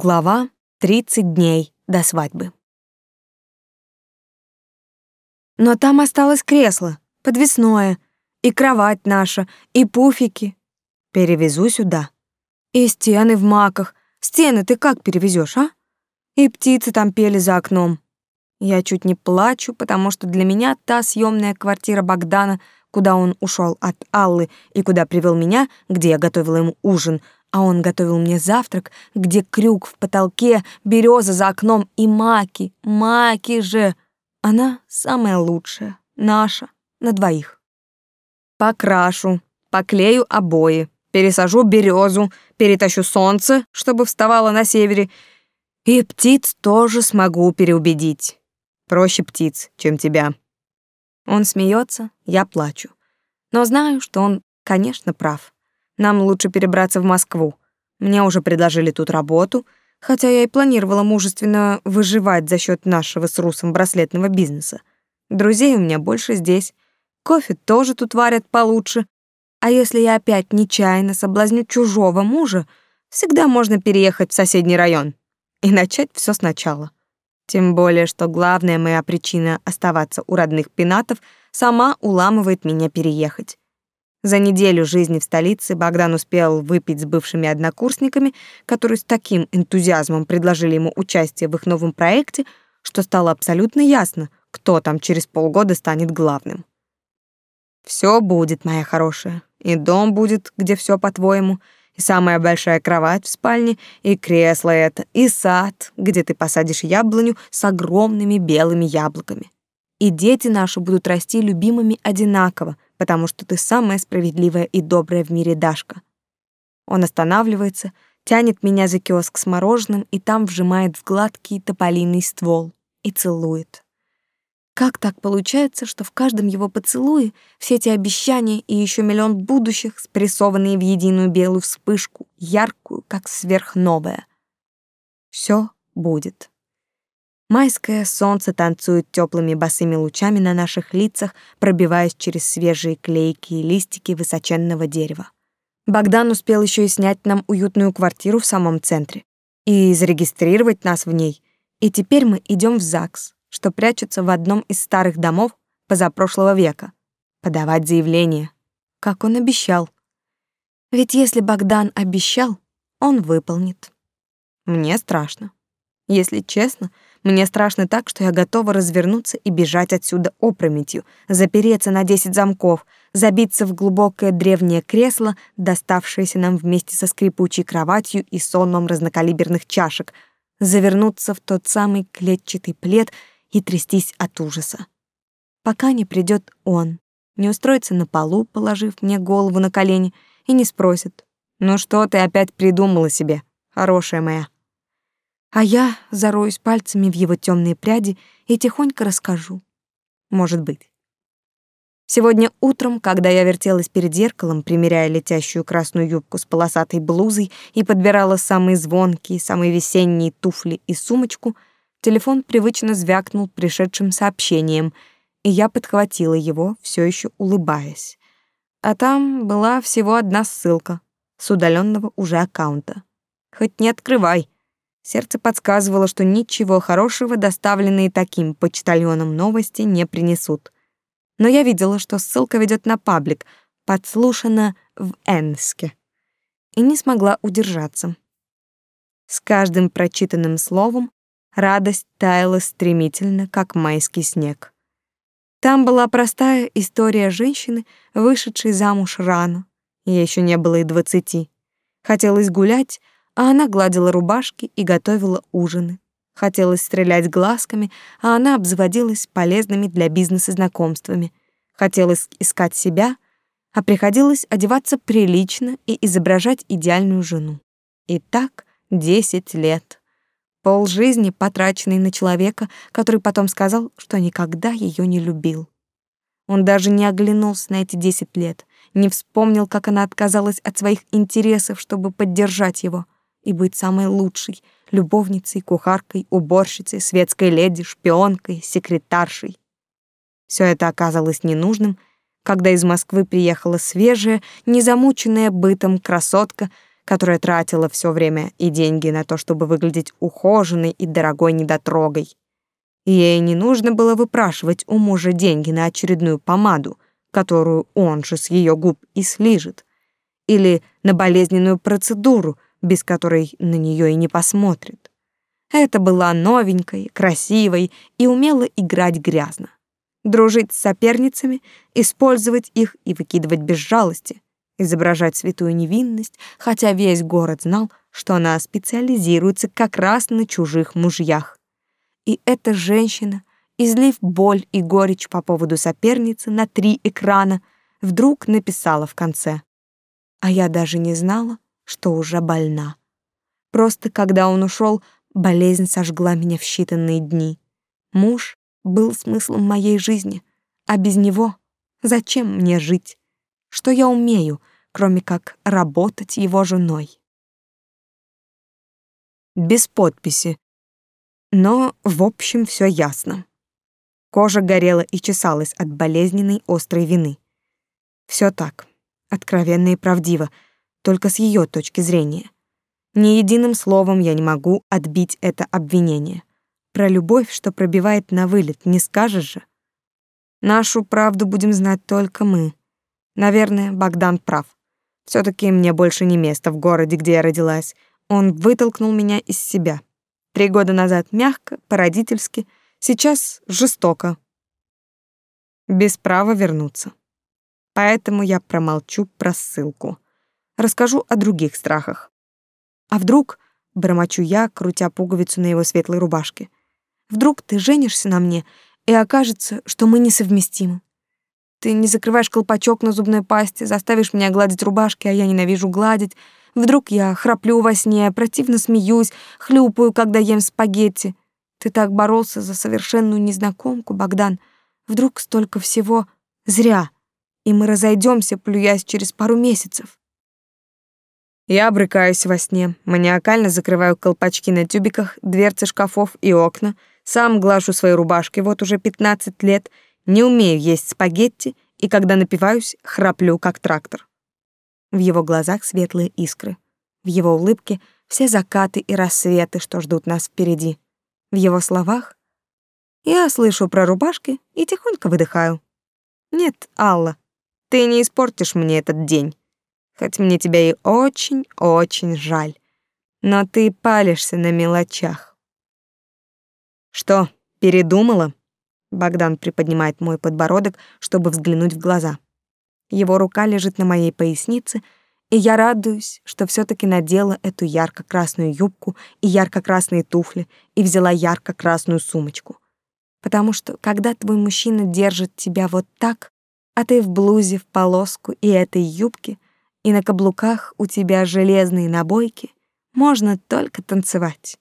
Глава 30 дней до свадьбы. Но там осталось кресло, подвесное, и кровать наша, и пуфики. Перевезу сюда. И стены в маках. Стены ты как перевезешь, а? И птицы там пели за окном. Я чуть не плачу, потому что для меня та съемная квартира Богдана, куда он ушел от Аллы и куда привел меня, где я готовила ему ужин — а он готовил мне завтрак, где крюк в потолке, береза за окном и маки, маки же. Она самая лучшая, наша, на двоих. Покрашу, поклею обои, пересажу березу, перетащу солнце, чтобы вставало на севере, и птиц тоже смогу переубедить. Проще птиц, чем тебя. Он смеется, я плачу. Но знаю, что он, конечно, прав. Нам лучше перебраться в Москву. Мне уже предложили тут работу, хотя я и планировала мужественно выживать за счет нашего с Русом браслетного бизнеса. Друзей у меня больше здесь. Кофе тоже тут варят получше. А если я опять нечаянно соблазню чужого мужа, всегда можно переехать в соседний район и начать все сначала. Тем более, что главная моя причина оставаться у родных пенатов сама уламывает меня переехать. За неделю жизни в столице Богдан успел выпить с бывшими однокурсниками, которые с таким энтузиазмом предложили ему участие в их новом проекте, что стало абсолютно ясно, кто там через полгода станет главным. Все будет, моя хорошая. И дом будет, где все по-твоему, и самая большая кровать в спальне, и кресло это, и сад, где ты посадишь яблоню с огромными белыми яблоками. И дети наши будут расти любимыми одинаково — потому что ты самая справедливая и добрая в мире Дашка. Он останавливается, тянет меня за киоск с мороженым и там вжимает в гладкий тополиный ствол и целует. Как так получается, что в каждом его поцелуе все эти обещания и еще миллион будущих, спрессованные в единую белую вспышку, яркую, как сверхновая? Все будет. Майское солнце танцует теплыми босыми лучами на наших лицах, пробиваясь через свежие клейкие листики высоченного дерева. Богдан успел еще и снять нам уютную квартиру в самом центре и зарегистрировать нас в ней. И теперь мы идем в ЗАГС, что прячется в одном из старых домов позапрошлого века. Подавать заявление, как он обещал. Ведь если Богдан обещал, он выполнит. Мне страшно. Если честно, мне страшно так, что я готова развернуться и бежать отсюда опрометью, запереться на десять замков, забиться в глубокое древнее кресло, доставшееся нам вместе со скрипучей кроватью и сонмом разнокалиберных чашек, завернуться в тот самый клетчатый плед и трястись от ужаса. Пока не придет он, не устроится на полу, положив мне голову на колени, и не спросит, «Ну что ты опять придумала себе, хорошая моя?» А я зароюсь пальцами в его темные пряди и тихонько расскажу. Может быть. Сегодня утром, когда я вертелась перед зеркалом, примеряя летящую красную юбку с полосатой блузой и подбирала самые звонкие, самые весенние туфли и сумочку, телефон привычно звякнул пришедшим сообщением, и я подхватила его, все еще улыбаясь. А там была всего одна ссылка с удаленного уже аккаунта. Хоть не открывай, Сердце подсказывало, что ничего хорошего доставленные таким почтальоном новости не принесут. Но я видела, что ссылка ведет на паблик, подслушана в Энске, и не смогла удержаться. С каждым прочитанным словом радость таяла стремительно, как майский снег. Там была простая история женщины, вышедшей замуж рано. Ей еще не было и двадцати. Хотелось гулять, а она гладила рубашки и готовила ужины. Хотелось стрелять глазками, а она обзаводилась полезными для бизнеса знакомствами. Хотелось искать себя, а приходилось одеваться прилично и изображать идеальную жену. И так десять лет. Пол жизни, потраченный на человека, который потом сказал, что никогда ее не любил. Он даже не оглянулся на эти десять лет, не вспомнил, как она отказалась от своих интересов, чтобы поддержать его — и быть самой лучшей любовницей, кухаркой, уборщицей, светской леди, шпионкой, секретаршей. Все это оказалось ненужным, когда из Москвы приехала свежая, незамученная бытом красотка, которая тратила все время и деньги на то, чтобы выглядеть ухоженной и дорогой недотрогой. Ей не нужно было выпрашивать у мужа деньги на очередную помаду, которую он же с ее губ и слижет, или на болезненную процедуру, без которой на нее и не посмотрит. Это была новенькой, красивой и умела играть грязно. Дружить с соперницами, использовать их и выкидывать без жалости, изображать святую невинность, хотя весь город знал, что она специализируется как раз на чужих мужьях. И эта женщина, излив боль и горечь по поводу соперницы на три экрана, вдруг написала в конце. А я даже не знала, что уже больна. Просто когда он ушел, болезнь сожгла меня в считанные дни. Муж был смыслом моей жизни, а без него зачем мне жить? Что я умею, кроме как работать его женой? Без подписи. Но, в общем, все ясно. Кожа горела и чесалась от болезненной острой вины. Все так, откровенно и правдиво, только с ее точки зрения. Ни единым словом я не могу отбить это обвинение. Про любовь, что пробивает на вылет, не скажешь же. Нашу правду будем знать только мы. Наверное, Богдан прав. все таки мне больше не место в городе, где я родилась. Он вытолкнул меня из себя. Три года назад мягко, по-родительски, сейчас жестоко. Без права вернуться. Поэтому я промолчу про ссылку. Расскажу о других страхах. А вдруг, бормочу я, крутя пуговицу на его светлой рубашке, вдруг ты женишься на мне, и окажется, что мы несовместимы. Ты не закрываешь колпачок на зубной пасте, заставишь меня гладить рубашки, а я ненавижу гладить. Вдруг я храплю во сне, противно смеюсь, хлюпаю, когда ем спагетти. Ты так боролся за совершенную незнакомку, Богдан. Вдруг столько всего зря, и мы разойдемся, плюясь через пару месяцев. Я брыкаюсь во сне, маниакально закрываю колпачки на тюбиках, дверцы шкафов и окна, сам глажу свои рубашки вот уже 15 лет, не умею есть спагетти и, когда напиваюсь, храплю, как трактор. В его глазах светлые искры. В его улыбке все закаты и рассветы, что ждут нас впереди. В его словах я слышу про рубашки и тихонько выдыхаю. Нет, Алла, ты не испортишь мне этот день хоть мне тебя и очень-очень жаль, но ты палишься на мелочах. Что, передумала? Богдан приподнимает мой подбородок, чтобы взглянуть в глаза. Его рука лежит на моей пояснице, и я радуюсь, что все таки надела эту ярко-красную юбку и ярко-красные туфли и взяла ярко-красную сумочку. Потому что когда твой мужчина держит тебя вот так, а ты в блузе в полоску и этой юбке, и на каблуках у тебя железные набойки, можно только танцевать.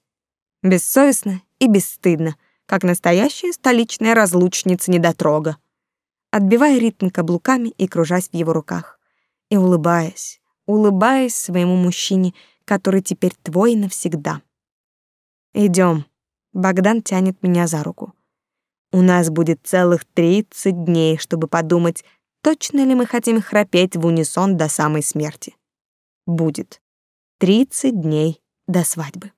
Бессовестно и бесстыдно, как настоящая столичная разлучница-недотрога. Отбивая ритм каблуками и кружась в его руках. И улыбаясь, улыбаясь своему мужчине, который теперь твой навсегда. Идем. Богдан тянет меня за руку. У нас будет целых 30 дней, чтобы подумать, Точно ли мы хотим храпеть в унисон до самой смерти? Будет. 30 дней до свадьбы.